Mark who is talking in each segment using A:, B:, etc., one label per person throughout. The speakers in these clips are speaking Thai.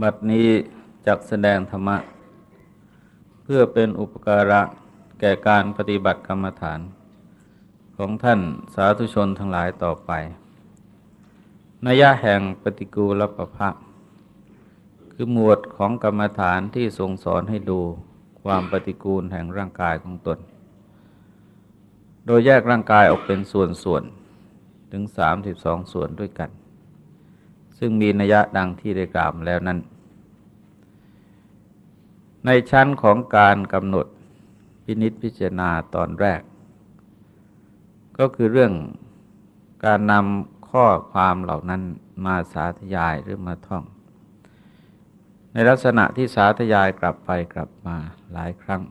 A: บัดนี้จักแสดงธรรมะ เพื่อเป็นอุปการะแก่การปฏิบัติกรรมฐาน ของท่านสาธุชนทั้งหลายต่อไปนัยะแห่งปฏิกูลประภะคือหมวดของกรรมฐานที่ทรงสอนให้ดูความปฏิกูลแห่งร่างกายของตน โดยแยกร่างกายออกเป็นส่วนๆถึง 32 ส่วนด้วยกัน ซึ่งมีนัยะดังที่ได้กล่าวแล้วนั้น ในชั้นของการกำหนดพินิษพิจารณาตอนแรก ก็คือเรื่องการนำข้อความเหล่านั้นมาสาธยายหรือมาท่อง ในลักษณะที่สาธยายกลับไปกลับมาหลายครั้ง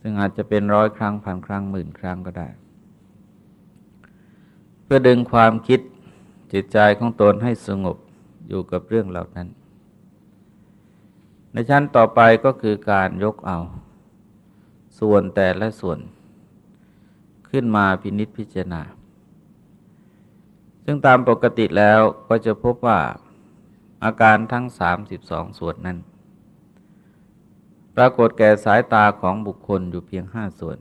A: ซึ่งอาจจะเป็นร้อยครั้งพันครั้งหมื่นครั้งก็ได้ เพื่อดึงความคิด จิตใจของตนให้สงบอยู่กับเรื่องเหล่านั้น ในชั้นต่อไปก็คือการยกเอา ส่วนแต่ละส่วน ขึ้นมาพินิษพิจารณา ซึ่งตามปกติแล้วก็จะพบว่าอาการทั้ง 32 ส่วนนั้น ปรากฏแก่สายตาของบุคคลอยู่เพียงห้าส่วน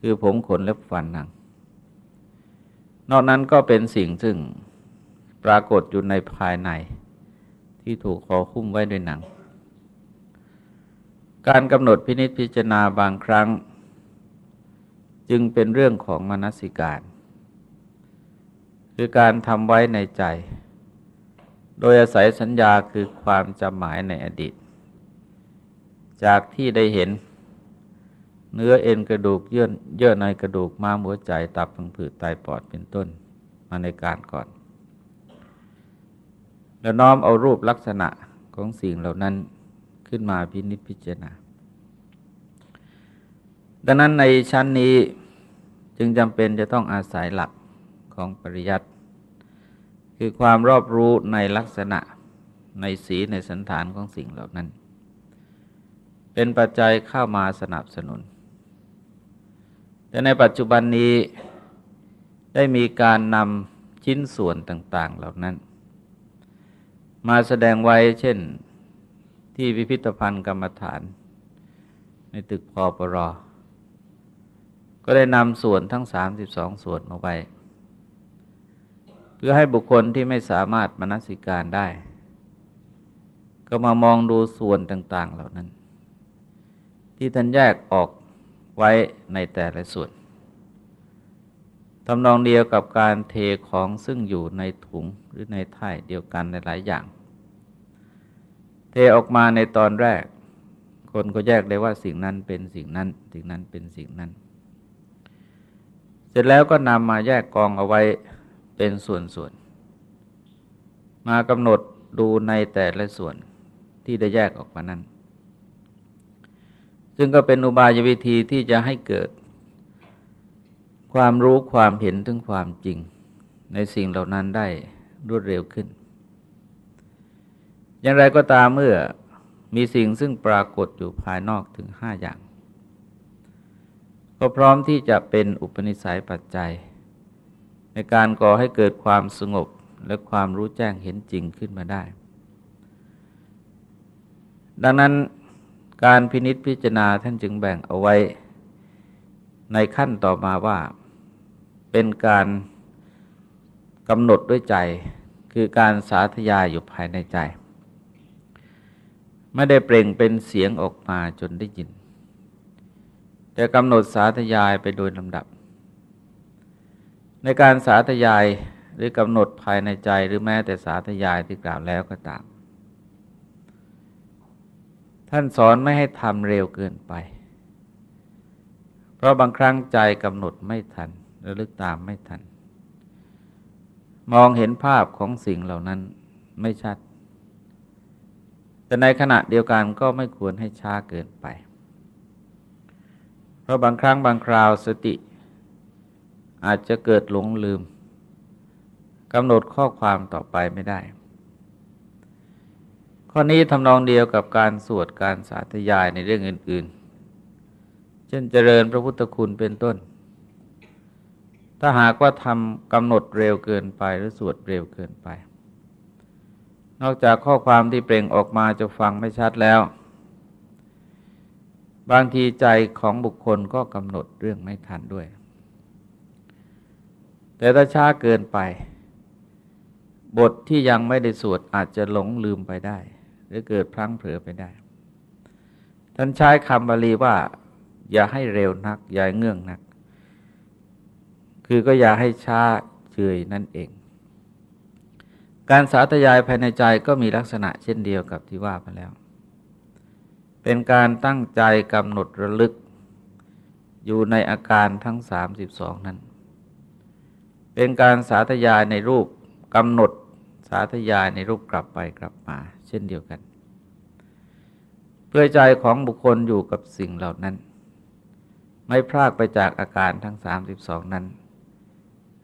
A: คือผมขนเล็บฟันหนัง นอกนั้นก็เป็นสิ่งซึ่งปรากฏอยู่ในภายใน ที่ถูกคอคุ้มไว้ด้วยหนัง การกำหนดพินิษพิจารณาบางครั้ง จึงเป็นเรื่องของมนสิการ คือการทำไว้ในใจ โดยอาศัยสัญญาคือความจำหมายในอดีต จากที่ได้เห็น เนื้อเอ็นกระดูกเยื่อเยื่อในกระดูกม้ามหัวใจตับพังผืดไตปอดเป็นต้นมาในการก่อน แล้วน้อมเอารูปลักษณะของสิ่งเหล่านั้นขึ้นมาพินิจพิจารณา ดังนั้นในชั้นนี้จึงจำเป็นจะต้องอาศัยหลักของปริยัติคือความรอบรู้ในลักษณะในสีในสันฐานของสิ่งเหล่านั้น เป็นปัจจัยเข้ามาสนับสนุน แต่ในปัจจุบันนี้ได้มีการนำชิ้นส่วนต่าง ๆ เหล่านั้น มาแสดงไว้เช่นที่พิพิธภัณฑ์กรรมฐาน ในตึกพอปรอก็ได้นำส่วนทั้ง 32 ส่วนมาไว้ เพื่อให้บุคคลที่ไม่สามารถมนสิการได้ ก็มามองดูส่วนต่าง ๆ เหล่านั้น ที่ท่านแยกออก ไว้ในแต่ละส่วนทำนองเดียวกับการเทของซึ่งอยู่ในถุงหรือในท่ายเดียวกันในหลายอย่าง เทออกมาในตอนแรก คนก็แยกได้ว่าสิ่งนั้นเป็นสิ่งนั้น สิ่งนั้นเป็นสิ่งนั้น เสร็จแล้วก็นำมาแยกกองเอาไว้เป็นส่วนๆมากำหนดดูในแต่ละส่วนที่ได้แยกออกมานั้น ซึ่งก็เป็นอุบายวิธีที่จะให้เกิด ความรู้ความเห็นถึงความจริง ในสิ่งเหล่านั้นได้รวดเร็วขึ้น อย่างไรก็ตามเมื่อมีสิ่งซึ่งปรากฏอยู่ภายนอกถึงห้าอย่าง ก็พร้อมที่จะเป็นอุปนิสัยปัจจัย ในการก่อให้เกิดความสงบและความรู้แจ้งเห็นจริงขึ้นมาได้ ดังนั้น การพินิษพิจารณาท่านจึงแบ่งเอาไว้ในขั้นต่อมาว่าเป็นการกำหนดด้วยใจ คือการสาธยายอยู่ภายในใจ ไม่ได้เปล่งเป็นเสียงออกมาจนได้ยิน แต่กำหนดสาธยายไปโดยลำดับ ในการสาธยายหรือกำหนดภายในใจหรือแม้แต่สาธยายที่กล่าวแล้วก็ตาม ท่านสอนไม่ให้ทำเร็วเกินไป เพราะบางครั้งใจกำหนดไม่ทันระลึกตามไม่ทัน มองเห็นภาพของสิ่งเหล่านั้นไม่ชัด แต่ในขณะเดียวกันก็ไม่ควรให้ช้าเกินไป เพราะบางครั้งบางคราวสติ อาจจะเกิดหลงลืมกำหนดข้อความต่อไปไม่ได้ ข้อนี้ทำนองเดียวกับการสวดการสาธยายในเรื่องอื่น ๆ เช่นเจริญพระพุทธคุณเป็นต้น ถ้าหากว่าทำกำหนดเร็วเกินไปหรือสวดเร็วเกินไป นอกจากข้อความที่เปล่งออกมาจะฟังไม่ชัดแล้ว บางทีใจของบุคคลก็กำหนดเรื่องไม่ทันด้วย แต่ถ้าช้าเกินไปบทที่ยังไม่ได้สวดอาจจะหลงลืมไปได้ รือเกิดพลั้งเผลอไปได้ ท่านใช้คำบาลีว่า อย่าให้เร็วนัก อย่าเงื่องนัก คือก็อย่าให้ช้าเฉยนั่นเอง การสาธยายภายในใจก็มีลักษณะเช่นเดียวกับที่ว่าไปแล้ว เป็นการตั้งใจกำหนดระลึก อยู่ในอาการทั้ง 32 นั้น เป็นการสาธยายในรูปกำหนดสาธยายในรูปกลับไปกลับมา ช่นเดียวกัน เพื่อใจของบุคคลอยู่กับสิ่งเหล่านั้น ไม่พลากไปจากอาการทั้ง 32 นั้น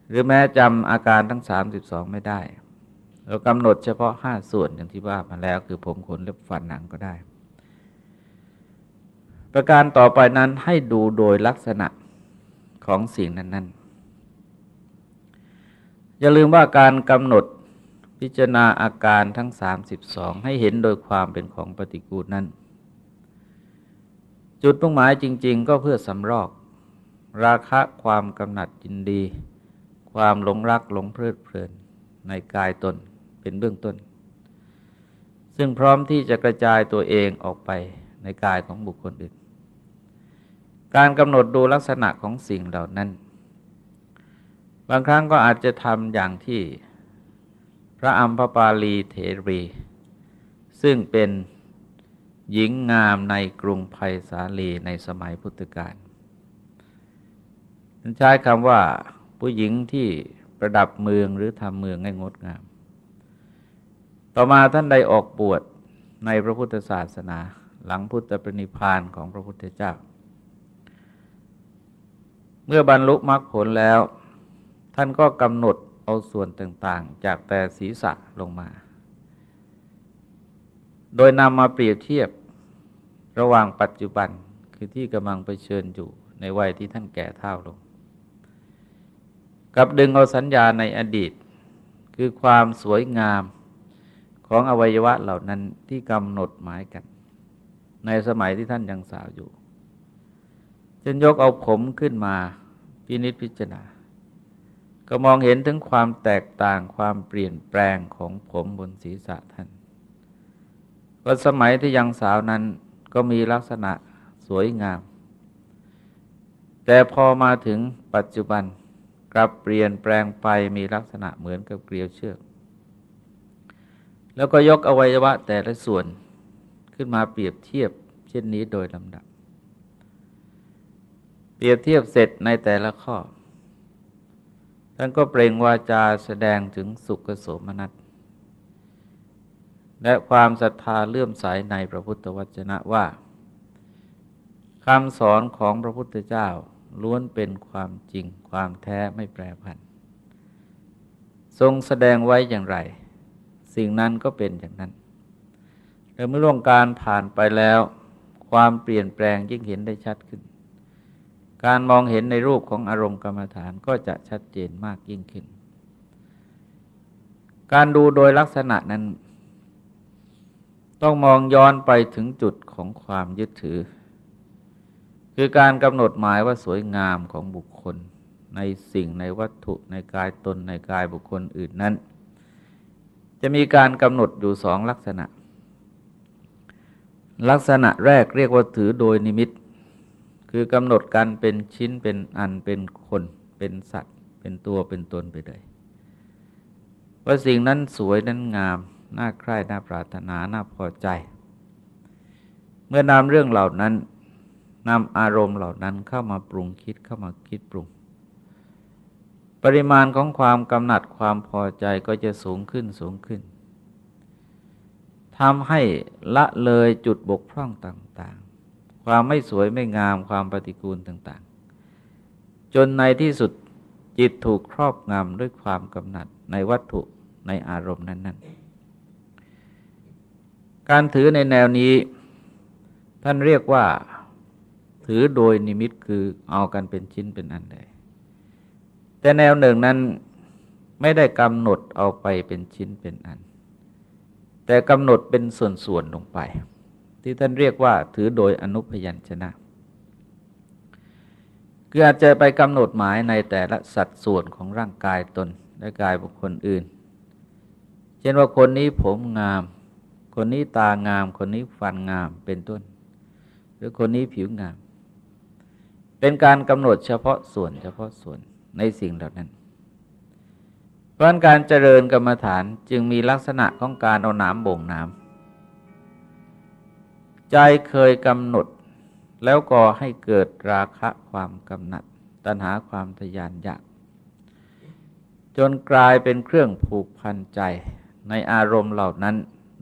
A: หรือแม้จำอาการทั้ง 32 ไม่ได้ เรากำหนดเฉพาะห้าส่วนอย่างที่ว่ามาแล้วคือผมขนเล็บฟันหนังก็ได้ ประการต่อไปนั้นให้ดูโดยลักษณะของสิ่งนั้น ๆ อย่าลืมว่าการกำหนด พิจารณาอาการทั้ง 32 ให้เห็นโดยความเป็นของปฏิกูลนั้น จุดมุ่งหมายจริง ๆ ก็เพื่อสำรอก ราคะความกำหนัดยินดี ความหลงรักหลงเพลิดเพลินในกายตนเป็นเบื้องต้น ซึ่งพร้อมที่จะกระจายตัวเองออกไปในกายของบุคคลอื่น การกำหนดดูลักษณะของสิ่งเหล่านั้น บางครั้งก็อาจจะทำอย่างที่ พระอัมพปาลีเถรี ซึ่งเป็นหญิงงามในกรุงไผ่สาลีในสมัยพุทธกาลใช้คำว่าผู้หญิงที่ประดับเมืองหรือทำเมืองให้งดงาม ต่อมาท่านได้ออกบวชในพระพุทธศาสนา หลังพุทธปรินิพานของพระพุทธเจ้า เมื่อบรรลุมรรคผลแล้ว ท่านก็กำหนด เอาส่วนต่างๆ จากแต่ศีรษะลงมา โดยนำมาเปรียบเทียบระหว่างปัจจุบันคือที่กำลังไปเชิญอยู่ในวัยที่ท่านแก่เท่าลง กับดึงเอาสัญญาในอดีต คือความสวยงามของอวัยวะเหล่านั้นที่กำหนดหมายกัน ในสมัยที่ท่านยังสาวอยู่จนยกเอาผมขึ้นมาพินิจพิจารณา ก็มองเห็นถึงความแตกต่างความเปลี่ยนแปลงของผมบนศีรษะท่านว่าสมัยที่ยังสาวนั้นก็มีลักษณะสวยงาม แต่พอมาถึงปัจจุบันกลับเปลี่ยนแปลงไปมีลักษณะเหมือนกับเกลียวเชือก แล้วก็ยกอวัยวะแต่ละส่วนขึ้นมาเปรียบเทียบเช่นนี้โดยลำดับ เปรียบเทียบเสร็จในแต่ละข้อ ท่านก็เปล่งวาจาแสดงถึงสุขโสมนัส และความศรัทธาเลื่อมใสในพระพุทธวจนะว่าคำสอนของพระพุทธเจ้าล้วนเป็นความจริงความแท้ไม่แปรผัน ทรงแสดงไว้อย่างไร สิ่งนั้นก็เป็นอย่างนั้นแต่เมื่อล่วงการผ่านไปแล้ว ความเปลี่ยนแปลงยิ่งเห็นได้ชัดขึ้น การมองเห็นในรูปของอารมณ์กรรมฐานก็จะชัดเจนมากยิ่งขึ้น การดูโดยลักษณะนั้น ต้องมองย้อนไปถึงจุดของความยึดถือ คือการกำหนดหมายว่าสวยงามของบุคคล ในสิ่งในวัตถุในกายตนในกายบุคคลอื่นนั้น จะมีการกำหนดอยู่สองลักษณะ ลักษณะแรกเรียกว่าถือโดยนิมิต คือกำหนดกันเป็นชิ้นเป็นอันเป็นคนเป็นสัตว์ เป็นตัวเป็นตนไปเลยว่าสิ่งนั้นสวยนั้นงาม น่าใคร่น่าปรารถนาน่าพอใจ เมื่อนำเรื่องเหล่านั้นนำอารมณ์เหล่านั้นเข้ามาปรุงคิดเข้ามาคิดปรุง ปริมาณของความกำหนัดความพอใจก็จะสูงขึ้นสูงขึ้นทำให้ละเลยจุดบกพร่องต่าง ความไม่สวยไม่งามความปฏิกูลต่าง ๆ จนในที่สุดจิตถูกครอบงำด้วยความกำหนัดในวัตถุในอารมณ์นั้น ๆ การถือในแนวนี้ ท่านเรียกว่าถือโดยนิมิตคือเอากันเป็นชิ้นเป็นอันใดแต่แนวหนึ่งนั้นไม่ได้กำหนดเอาไปเป็นชิ้นเป็นอัน แต่กำหนดเป็นส่วนๆลงไป ที่ท่านเรียกว่าถือโดยอนุพยัญชนะคืออาจจะไปกำหนดหมายในแต่ละสัดส่วนของร่างกายตนและกายบุคคลอื่น เช่นว่าคนนี้ผมงาม คนนี้ตางาม คนนี้ฟันงามเป็นต้น หรือคนนี้ผิวงาม เป็นการกำหนดเฉพาะส่วนเฉพาะส่วนในสิ่งเหล่านั้น เพราะการเจริญกรรมฐานจึงมีลักษณะของการเอาน้ำบ่งน้ำ ใจเคยกำหนด แล้วก็ให้เกิดราคะความกำหนัด ตัณหาความทยานอยาก จนกลายเป็นเครื่องผูกพันใจในอารมณ์เหล่านั้น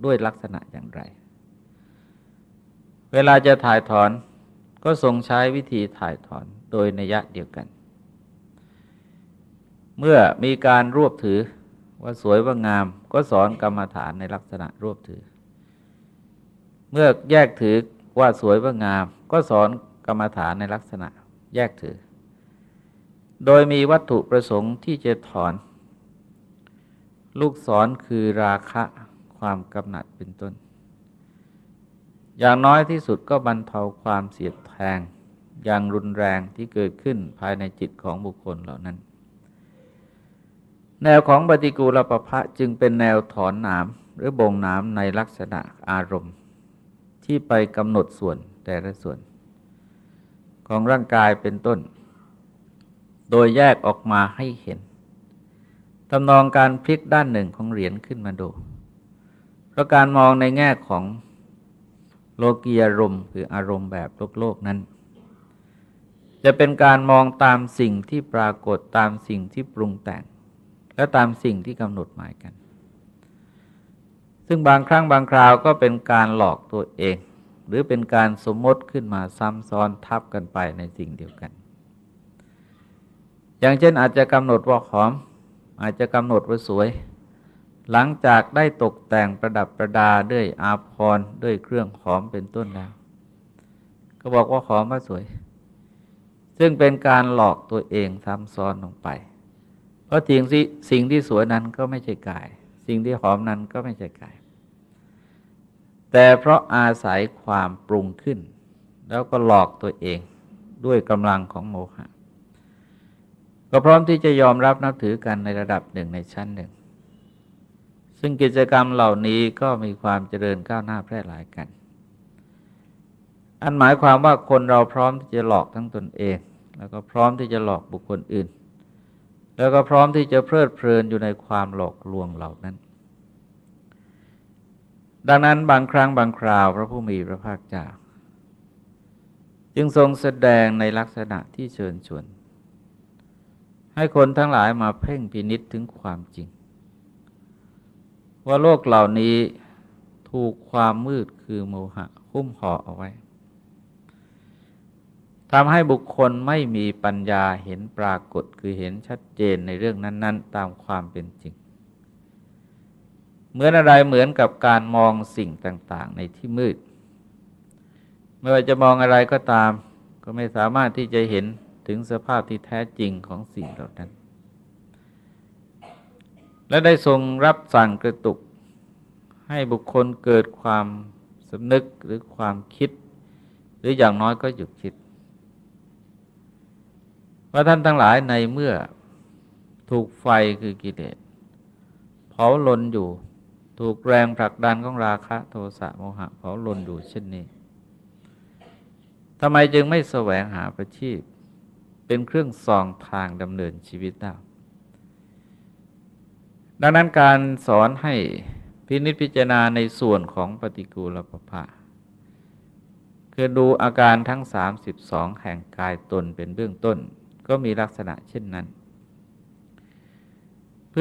A: ด้วยลักษณะอย่างไร เวลาจะถ่ายถอนก็ทรงใช้วิธีถ่ายถอนโดยนัยะเดียวกัน เมื่อมีการรวบถือว่าสวยว่างามก็สอนกรรมฐานในลักษณะรวบถือ เมื่อแยกถือว่าสวยว่างาม ก็สอนกรรมฐานในลักษณะแยกถือ โดยมีวัตถุประสงค์ที่จะถอน ลูกศรคือราคะความกำหนัดเป็นต้น อย่างน้อยที่สุดก็บรรเทาความเสียดแทง อย่างรุนแรงที่เกิดขึ้นภายในจิตของบุคคลเหล่านั้น แนวของปฏิกูลประพะจึงเป็นแนวถอนหนามหรือบ่งหนามในลักษณะอารมณ์ ที่ไปกำหนดส่วนแต่ละส่วน ของร่างกายเป็นต้น โดยแยกออกมาให้เห็นตำนองการพลิกด้านหนึ่งของเหรียญขึ้นมาดู เพราะการมองในแง่ของโลกียารมคืออารมณ์แบบโลกโลกนั้น จะเป็นการมองตามสิ่งที่ปรากฏตามสิ่งที่ปรุงแต่ง และตามสิ่งที่กำหนดหมายกัน ซึ่งบางครั้งบางคราวก็เป็นการหลอกตัวเอง หรือเป็นการสมมติขึ้นมาซ้ำซ้อนทับกันไปในสิ่งเดียวกัน อย่างเช่นอาจจะกำหนดว่าหอม อาจจะกำหนดว่าสวย หลังจากได้ตกแต่งประดับประดาด้วยอาภรณ์ด้วยเครื่องหอมเป็นต้นแล้ว ก็บอกว่าหอมว่าสวย ซึ่งเป็นการหลอกตัวเองซ้ำซ้อนลงไป เพราะสิ่งที่สิ่งที่สวยนั้นก็ไม่ใช่กายสิ่งที่หอมนั้นก็ไม่ใช่กาย แต่เพราะอาศัยความปรุงขึ้น แล้วก็หลอกตัวเองด้วยกำลังของโมหะ ก็พร้อมที่จะยอมรับนับถือกันในระดับหนึ่งในชั้นหนึ่ง ซึ่งกิจกรรมเหล่านี้ก็มีความเจริญก้าวหน้าแพร่หลายกัน อันหมายความว่าคนเราพร้อมที่จะหลอกทั้งตนเอง แล้วก็พร้อมที่จะหลอกบุคคลอื่น แล้วก็พร้อมที่จะเพลิดเพลินอยู่ในความหลอกลวงเหล่านั้น ดังนั้นบางครั้งบางคราว พระผู้มีพระภาคเจ้า จึงทรงแสดงในลักษณะที่เชิญชวน ให้คนทั้งหลายมาเพ่งพินิษถึงความจริง ว่าโลกเหล่านี้ถูกความมืดคือโมหะคุ้มห่อเอาไว้ทำให้บุคคลไม่มีปัญญาเห็นปรากฏคือเห็นชัดเจนในเรื่องนั้น ๆ ตามความเป็นจริง เหมือนอะไรเหมือนกับการมองสิ่งต่าง ๆ ในที่มืด ไม่ว่าจะมองอะไรก็ตาม ก็ไม่สามารถที่จะเห็นถึงสภาพที่แท้จริงของสิ่งเหล่านั้น และได้ทรงรับสั่งกระตุก ให้บุคคลเกิดความสำนึกหรือความคิด หรืออย่างน้อยก็หยุดคิด ว่าท่านทั้งหลายในเมื่อถูกไฟคือกิเลสเผาลนอยู่ ถูกแรงผลักดันของราคะโทสะโมหะเผาลนอยู่เช่นนี้ทำไมจึงไม่แสวงหาประชีพ เป็นเครื่องส่องทางดำเนินชีวิตได้ดังนั้นการสอนให้พินิจพิจารณาในส่วนของปฏิกูลปภะคือดูอาการทั้ง 32 แห่งกายตนเป็นเบื้องต้น ก็มีลักษณะเช่นนั้น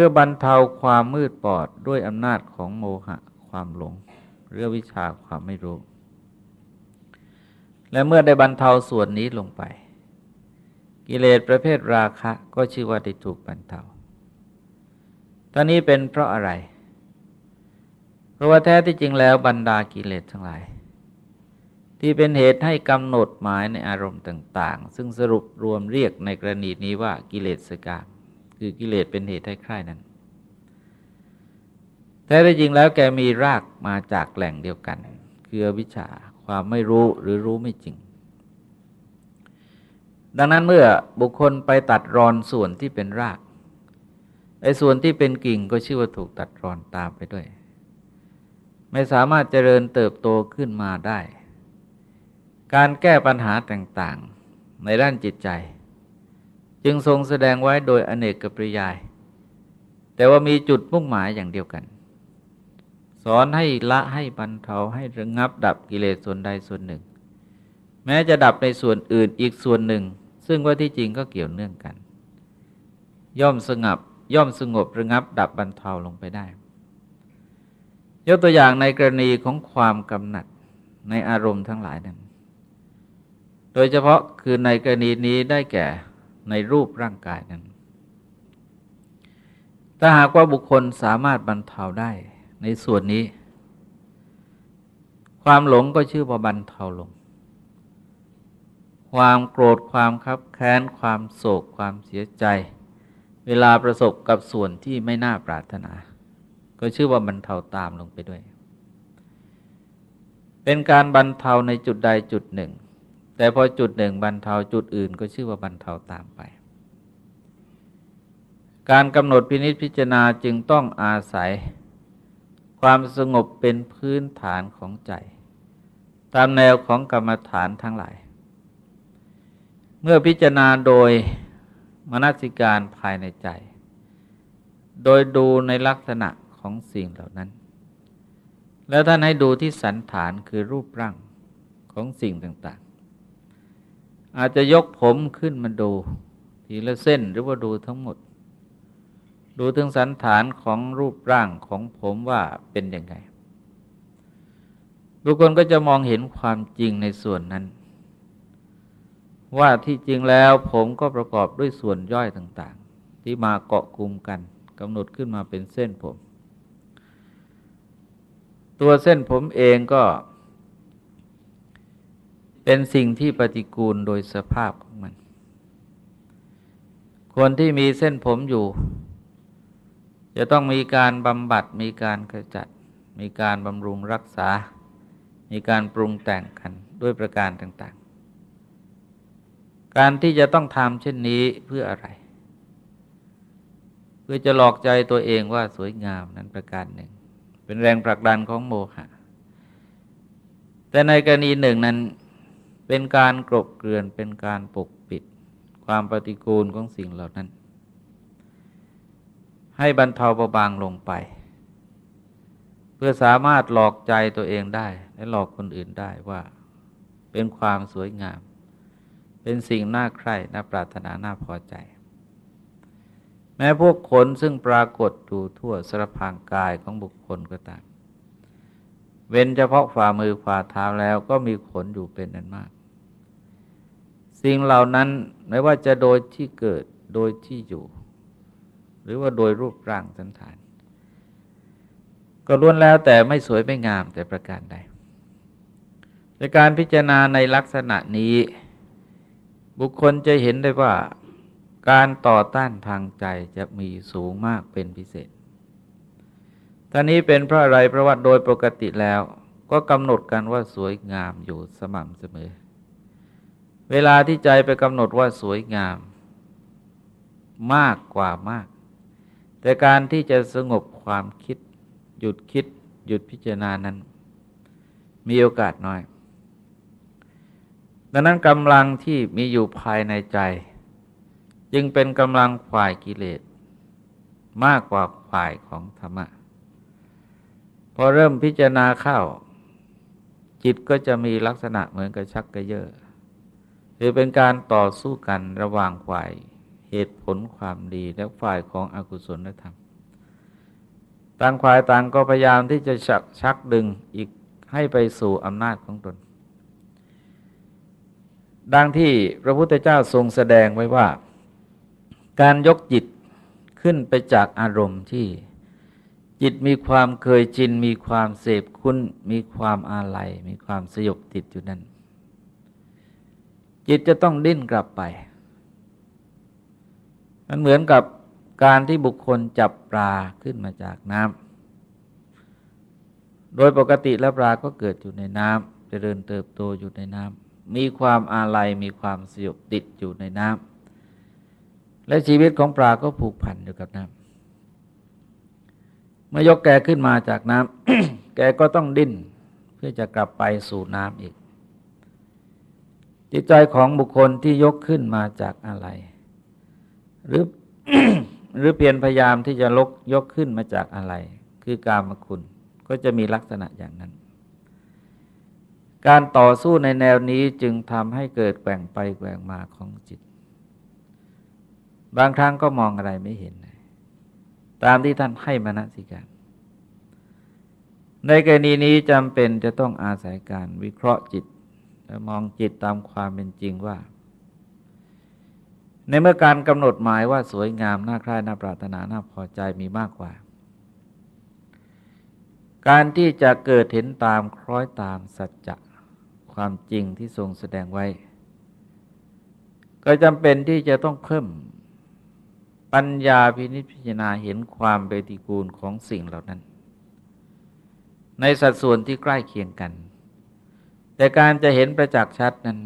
A: พื่อบรรเทาความมืดปอดด้วยอำนาจของโมหะความหลงเรื่องวิชาความไม่รู้ และเมื่อได้บรรเทาส่วนนี้ลงไป กิเลสประเภทราคะก็ชื่อว่าได้ถูกบรรเทาตอนนี้เป็นเพราะอะไร เพราะว่าแท้ที่จริงแล้วบรรดากิเลสทั้งหลาย ที่เป็นเหตุให้กำหนดหมายในอารมณ์ต่าง ๆ ซึ่งสรุปรวมเรียกในกรณีนี้ว่ากิเลสกาม คือกิเลสเป็นเหตุให้ใคร่นั้น แต่ได้จริงแล้วแกมีรากมาจากแหล่งเดียวกัน คือวิชาความไม่รู้หรือรู้ไม่จริง ดังนั้นเมื่อบุคคลไปตัดรอนส่วนที่เป็นรากไอ้ส่วนที่เป็นกิ่งก็ชื่อว่าถูกตัดรอนตามไปด้วย ไม่สามารถเจริญเติบโตขึ้นมาได้ การแก้ปัญหาต่างๆ ในด้านจิตใจ จึงทรงแสดงไว้โดยอเนกกปริยาย แต่ว่ามีจุดมุ่งหมายอย่างเดียวกัน สอนให้ละให้บรรเทาให้ระงับดับกิเลสส่วนใดส่วนหนึ่ง แม้จะดับในส่วนอื่นอีกส่วนหนึ่ง ซึ่งว่าที่จริงก็เกี่ยวเนื่องกัน ย่อมสงบย่อมสงบระงับดับบรรเทาลงไปได้ ยกตัวอย่างในกรณีของความกำหนัดในอารมณ์ทั้งหลายนั้น โดยเฉพาะคือในกรณีนี้ได้แก่ ในรูปร่างกายนั้น ถ้าหากว่าบุคคลสามารถบรรเทาได้ในส่วนนี้ ความหลงก็ชื่อว่าบรรเทาลง ความโกรธความคับแค้น ความโศกความเสียใจ เวลาประสบกับส่วนที่ไม่น่าปรารถนา ก็ชื่อว่าบรรเทาตามลงไปด้วย เป็นการบรรเทาในจุดใดจุดหนึ่ง แต่พอจุดหนึ่งบรรเทาจุดอื่นก็ชื่อว่าบรรเทาตามไป การกำหนดพินิจพิจารณาจึงต้องอาศัย ความสงบเป็นพื้นฐานของใจ ตามแนวของกรรมฐานทั้งหลาย เมื่อพิจารณาโดยมนสิการภายในใจ โดยดูในลักษณะของสิ่งเหล่านั้น แล้วท่านให้ดูที่สันฐานคือรูปร่างของสิ่งต่าง อาจจะยกผมขึ้นมาดู ทีละเส้นหรือว่าดูทั้งหมด ดูถึงสันฐานของรูปร่างของผมว่าเป็นยังไงบุคคลก็จะมองเห็นความจริงในส่วนนั้น ว่าที่จริงแล้วผมก็ประกอบด้วยส่วนย่อยต่าง ๆ ที่มาเกาะกลุ่มกันกำหนดขึ้นมาเป็นเส้นผม ตัวเส้นผมเองก็ เป็นสิ่งที่ปฏิกูลโดยสภาพของมัน คนที่มีเส้นผมอยู่ จะต้องมีการบำบัดมีการขจัด มีการบำรุงรักษา มีการปรุงแต่งกันด้วยประการต่างการที่จะต้องทำเช่นนี้เพื่ออะไร เพื่อจะหลอกใจตัวเองว่าสวยงามนั้นประการหนึ่ง เป็นแรงผลักดันของโมหะแต่ในกรณีหนึ่งนั้น เป็นการกรบเกลื่อนเป็นการปกปิด ความปฏิกูลของสิ่งเหล่านั้น ให้บรรเทาเบาบางลงไป เพื่อสามารถหลอกใจตัวเองได้ และหลอกคนอื่นได้ว่า เป็นความสวยงาม เป็นสิ่งน่าใคร่น่าปรารถนาน่าพอใจ แม้พวกขนซึ่งปรากฏอยู่ทั่วสรพางกายของบุคคลก็ตามเว้นเฉพาะฝ่ามือฝ่าเท้าแล้วก็มีขนอยู่เป็นนันมาก สิ่งเหล่านั้นไม่ว่าจะโดยที่เกิดโดยที่อยู่ หรือว่าโดยรูปร่างสันฐาน ก็ล้วนแล้วแต่ไม่สวยไม่งามแต่ประการใดในการพิจารณาในลักษณะนี้ บุคคลจะเห็นได้ว่าการต่อต้านทางใจจะมีสูงมากเป็นพิเศษท่านี้เป็นเพราะอะไรเพราะว่าโดยปกติแล้ว ก็กำหนดกันว่าสวยงามอยู่สม่ำเสมอ เวลาที่ใจไปกำหนดว่าสวยงาม มากกว่ามาก แต่การที่จะสงบความคิด หยุดคิด หยุดพิจารณานั้น มีโอกาสน้อย ดังนั้นกำลังที่มีอยู่ภายในใจ จึงเป็นกำลังฝ่ายกิเลส มากกว่าฝ่ายของธรรมะพอเริ่มพิจารณาเข้า จิตก็จะมีลักษณะเหมือนกับชักกระเยอะ คือเป็นการต่อสู้กันระหว่างฝ่ายเหตุผลความดีและฝ่ายของอกุศลธรรม ต่างฝ่ายต่างก็พยายามที่จะชักชักดึงอีกให้ไปสู่อำนาจของตน ดังที่พระพุทธเจ้าทรงแสดงไว้ว่า การยกจิตขึ้นไปจากอารมณ์ที่จิตมีความเคยชิน มีความเสพคุ้นมีความอาลัย มีความสยบติดอยู่นั้น จิตจะต้องดิ้นกลับไป มันเหมือนกับการที่บุคคลจับปลาขึ้นมาจากน้ำโดยปกติแล้วปลาก็เกิดอยู่ในน้ำเจริญเติบโตอยู่ในน้ำมีความอาลัยมีความสยบติดอยู่ในน้ำและชีวิตของปลาก็ผูกพันอยู่กับน้ำเมื่อยกแกขึ้นมาจากน้ำแกก็ต้องดิ้นเพื่อจะกลับไปสู่น้ำอีก จิตใจของบุคคลที่ยกขึ้นมาจากอะไร หรือหรือเปลี่ยนพยายามที่จะลกยกขึ้นมาจากอะไร คือกามคุณก็จะมีลักษณะอย่างนั้น การต่อสู้ในแนวนี้จึงทำให้เกิดแกว่งไปแกว่งมาของจิต บางครั้งก็มองอะไรไม่เห็น ตามที่ท่านให้มนสิการในกรณีนี้จำเป็นจะต้องอาศัยการวิเคราะห์จิต มองจิตตามความเป็นจริงว่า ในเมื่อการกำหนดหมายว่าสวยงาม น่าใคร่น่าปรารถนาน่าพอใจมีมากกว่า การที่จะเกิดเห็นตามคล้อยตามสัจจะความจริงที่ทรงแสดงไว้ ก็จำเป็นที่จะต้องเพิ่มปัญญาพินิจพิจารณาเห็นความเปฏิกูลของสิ่งเหล่านั้น ในสัดส่วนที่ใกล้เคียงกัน แต่การจะเห็นประจักษ์ชัดนั้น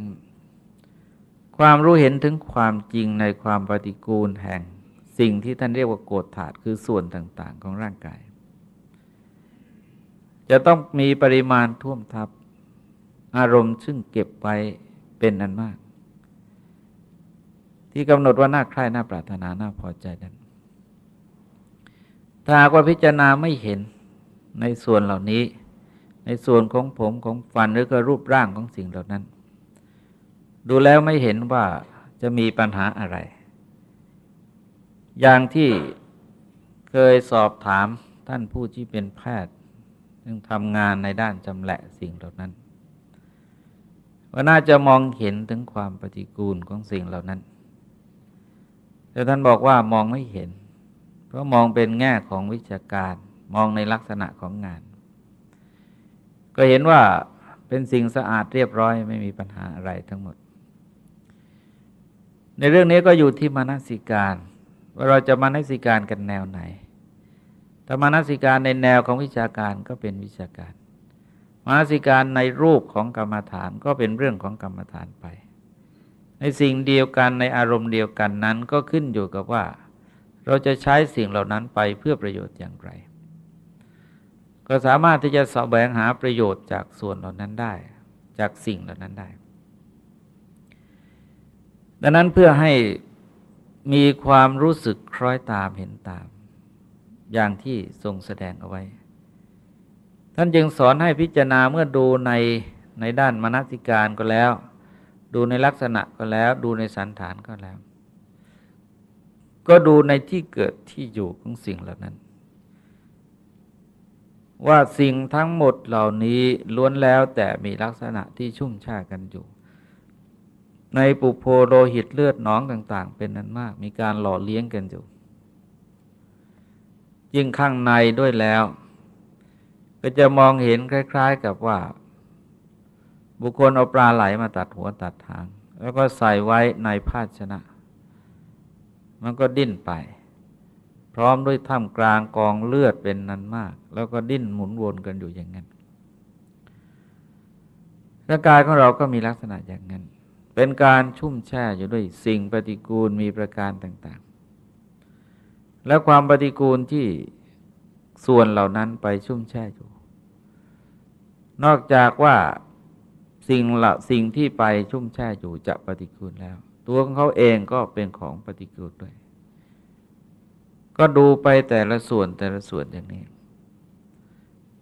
A: ความรู้เห็นถึงความจริงในความปฏิกูลแห่งสิ่งที่ท่านเรียกว่าโกฏฐาตคือส่วนต่างๆ ของร่างกาย จะต้องมีปริมาณท่วมทับ อารมณ์ซึ่งเก็บไว้เป็นอันมาก ที่กำหนดว่าน่าใคร่น่าปรารถนาน่าพอใจนั้นถ้าว่าพิจารณาไม่เห็นในส่วนเหล่านี้ ในส่วนของผมของฟันหรือก็รูปร่างของสิ่งเหล่านั้น ดูแล้วไม่เห็นว่าจะมีปัญหาอะไร อย่างที่เคยสอบถามท่านผู้ที่เป็นแพทย์ ซึ่งทำงานในด้านจำแหละสิ่งเหล่านั้น ว่าน่าจะมองเห็นถึงความปฏิกูลของสิ่งเหล่านั้น แต่ท่านบอกว่ามองไม่เห็น เพราะมองเป็นแง่ของวิชาการมองในลักษณะของงาน ก็เห็นว่าเป็นสิ่งสะอาดเรียบร้อยไม่มีปัญหาอะไรทั้งหมด ในเรื่องนี้ก็อยู่ที่มานสิการ ว่าเราจะมานสิการกันแนวไหนถ้ามานสิการในแนวของวิชาการก็เป็นวิชาการ มานสิการในรูปของกรรมฐานก็เป็นเรื่องของกรรมฐานไป ในสิ่งเดียวกันในอารมณ์เดียวกันนั้นก็ขึ้นอยู่กับว่า เราจะใช้สิ่งเหล่านั้นไปเพื่อประโยชน์อย่างไร ก็สามารถที่จะแสวงหาประโยชน์จากส่วนเหล่านั้นได้ จากสิ่งเหล่านั้นได้ ดังนั้นเพื่อให้มีความรู้สึกคล้อยตามเห็นตาม อย่างที่ทรงแสดงเอาไว้ ท่านจึงสอนให้พิจารณาเมื่อดูในในด้านมนสิการก็แล้ว ดูในลักษณะก็แล้ว ดูในสันฐานก็แล้ว ก็ดูในที่เกิดที่อยู่ของสิ่งเหล่านั้น ว่าสิ่งทั้งหมดเหล่านี้ล้วนแล้วแต่มีลักษณะที่ชุ่มชากันอยู่ ในปุโพโลหิตเลือดหนองต่าง ๆ เป็นนั้นมาก มีการหล่อเลี้ยงกันอยู่ ยิ่งข้างในด้วยแล้ว ก็จะมองเห็นคล้าย ๆ กับว่า บุคคลเอาปลาไหลมาตัดหัวตัดทาง แล้วก็ใส่ไว้ในภาชนะ มันก็ดิ้นไป พร้อมด้วยท่ามกลางกองเลือดเป็นนั้นมาก แล้วก็ดิ้นหมุนวนกันอยู่อย่างนั้นร่างกายของเราก็มีลักษณะอย่างนั้น เป็นการชุ่มแช่อยู่ด้วยสิ่งปฏิกูลมีประการต่าง ๆ และความปฏิกูลที่ส่วนเหล่านั้นไปชุ่มแช่อยู่ นอกจากว่าสิ่งละสิ่งที่ไปชุ่มแช่อยู่จะปฏิกูลแล้ว ตัวของเขาเองก็เป็นของปฏิกูลด้วย ก็ดูไปแต่ละส่วนแต่ละส่วนอย่างนี้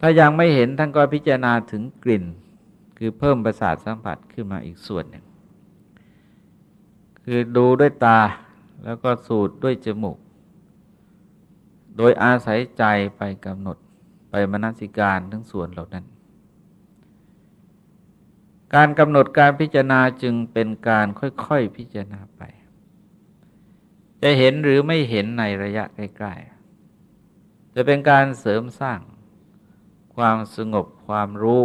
A: ถ้ายังไม่เห็นท่านก็พิจารณาถึงกลิ่น คือเพิ่มประสาทสัมผัสขึ้นมาอีกส่วนหนึ่ง คือดูด้วยตาแล้วก็สูดด้วยจมูก โดยอาศัยใจไปกำหนดไปมนสิการทั้งส่วนเหล่านั้น การกำหนดการพิจารณาจึงเป็นการค่อยๆพิจารณาไป จะเห็นหรือไม่เห็นในระยะใกล้ๆ จะเป็นการเสริมสร้างความสงบความรู้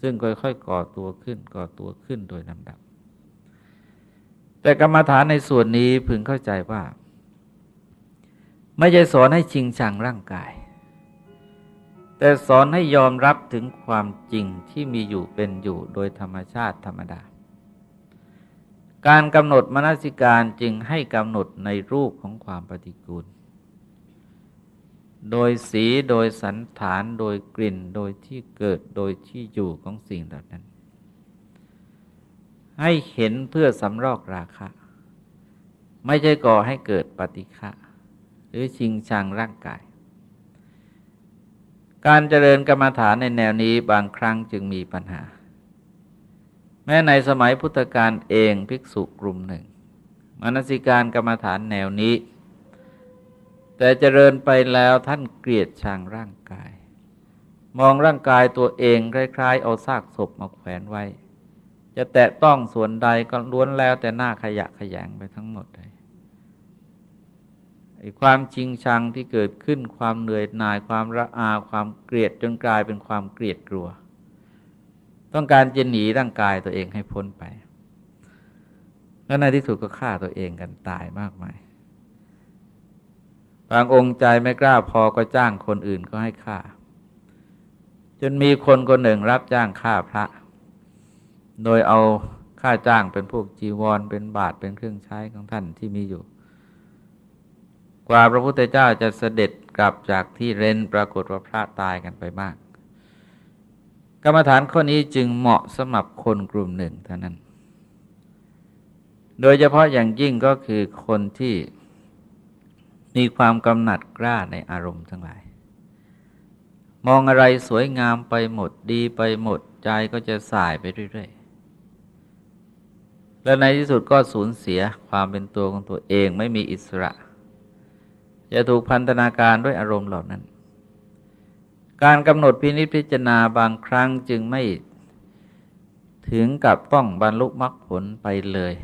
A: ซึ่งค่อยๆก่อตัวขึ้นก่อตัวขึ้นโดยลำดับ แต่กรรมฐานในส่วนนี้พึงเข้าใจว่า ไม่ใช่สอนให้ชิงชังร่างกาย แต่สอนให้ยอมรับถึงความจริงที่มีอยู่เป็นอยู่โดยธรรมชาติธรรมดา การกำหนดมนสิการจึงให้กำหนดในรูปของความปฏิกูล โดยสีโดยสันฐานโดยกลิ่นโดยที่เกิดโดยที่อยู่ของสิ่งเหล่านั้น ให้เห็นเพื่อสำรอกราคะ ไม่ใช่ก่อให้เกิดปฏิฆะหรือชิงชังร่างกาย การเจริญกรรมฐานในแนวนี้บางครั้งจึงมีปัญหา แม้ในสมัยพุทธกาลเองภิกษุกลุ่มหนึ่ง มนสิการกรรมฐานแนวนี้ แต่เจริญไปแล้วท่านเกลียดชังร่างกาย มองร่างกายตัวเองคล้ายๆ เอาซากศพมาแขวนไว้ จะแตะต้องส่วนใดก็ล้วนแล้วแต่หน้าขยะขยงไปทั้งหมดเลยความจริงชังที่เกิดขึ้นความเหนื่อยหน่ายความระอาความเกลียดจนกลายเป็นความเกลียดกลัว ต้องการจะหนีร่างกายตัวเองให้พ้นไป แล้วในที่สุดก็ฆ่าตัวเองกันตายมากมาย บางองค์ใจไม่กล้าพอก็จ้างคนอื่นก็ให้ฆ่า จนมีคนคนหนึ่งรับจ้างฆ่าพระ โดยเอาค่าจ้างเป็นพวกจีวร เป็นบาทเป็นเครื่องใช้ของท่านที่มีอยู่ กว่าพระพุทธเจ้าจะเสด็จกลับจากที่เรนปรากฏว่าพระตายกันไปมาก กรรมฐานข้อนี้จึงเหมาะสำหรับคนกลุ่มหนึ่งเท่านั้น โดยเฉพาะอย่างยิ่งก็คือคนที่มีความกำหนัดกล้าในอารมณ์ทั้งหลาย มองอะไรสวยงามไปหมดดีไปหมดใจก็จะสายไปเรื่อยๆ และในที่สุดก็สูญเสียความเป็นตัวของตัวเองไม่มีอิสระ จะถูกพันธนาการด้วยอารมณ์เหล่านั้น การกำหนดพินิจพิจารณาบางครั้งจึงไม่ถึงกับต้องบรรลุมรรคผลไปเลย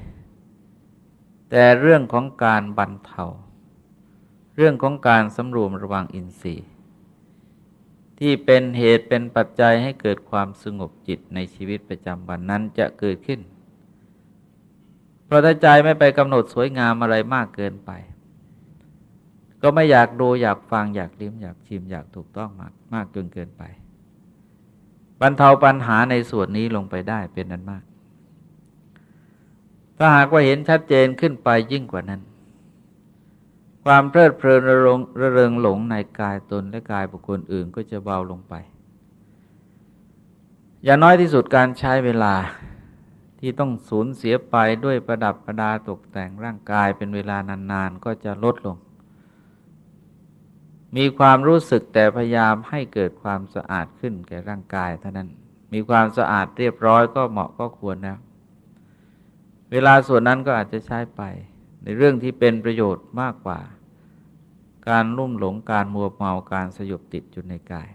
A: แต่เรื่องของการบรรเทา เรื่องของการสำรวมระวังอินทรีย์ ที่เป็นเหตุเป็นปัจจัยให้เกิดความสงบจิตในชีวิตประจำวันนั้นจะเกิดขึ้น เพราะถ้าใจไม่ไปกำหนดสวยงามอะไรมากเกินไป ก็ไม่อยากดูอยากฟังอยากลิ้มอยากชิมอยากถูกต้องมากมากจนเกินไป บรรเทาปัญหาในส่วนนี้ลงไปได้เป็นนั้นมาก ถ้าหากว่าเห็นชัดเจนขึ้นไปยิ่งกว่านั้น ความเพลิดเพลินระรงระเริงหลงในกายตนและกายบุคคลอื่นก็จะเบาลงไป อย่างน้อยที่สุดการใช้เวลาที่ต้องสูญเสียไปด้วยประดับประดาตกแต่งร่างกายเป็นเวลานานๆ ก็จะลดลง มีความรู้สึกแต่พยายามให้เกิดความสะอาดขึ้นแก่ร่างกายเท่านั้น มีความสะอาดเรียบร้อยก็เหมาะก็ควรแล้ว เวลาส่วนนั้นก็อาจจะใช้ไป ในเรื่องที่เป็นประโยชน์มากกว่า การลุ่มหลงการมัวเมาการสยบติดอยู่ในกาย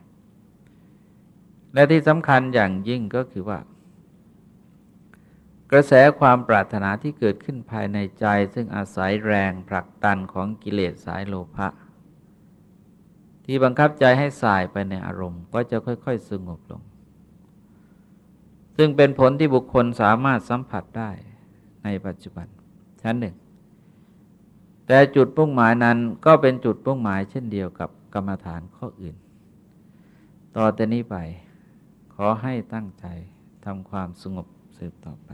A: และที่สำคัญอย่างยิ่งก็คือว่า กระแสความปรารถนาที่เกิดขึ้นภายในใจ ซึ่งอาศัยแรงผลักดันของกิเลสสายโลภะ ที่บังคับใจให้สายไปในอารมณ์ ก็จะค่อย ๆ สงบลง ซึ่งเป็นผลที่บุคคลสามารถสัมผัสได้ในปัจจุบันชั้นหนึ่ง แต่จุดปุ่งหมายนั้นก็เป็นจุดปุ่งหมายเช่นเดียวกับกรรมฐานข้ออื่น ต่อแต่นี้ไป ขอให้ตั้งใจทำความสงบสืบต่อไป